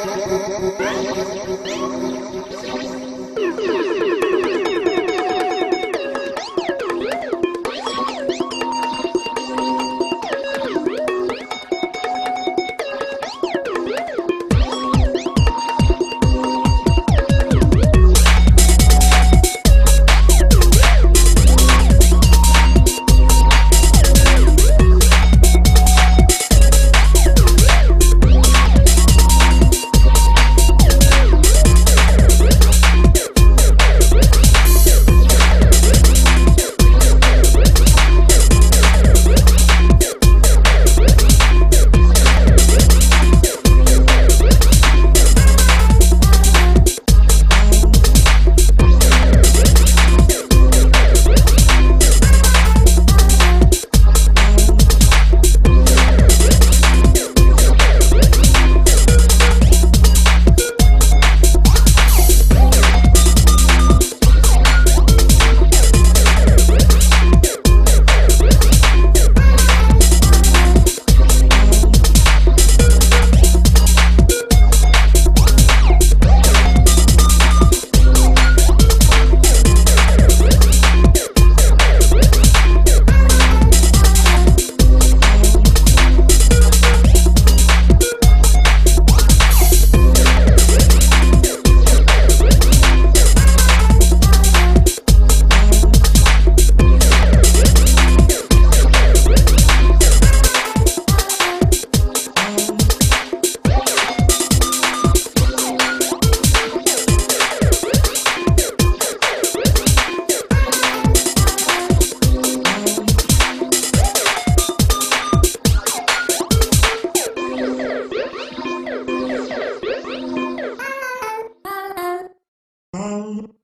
Thank you. Mm-hmm.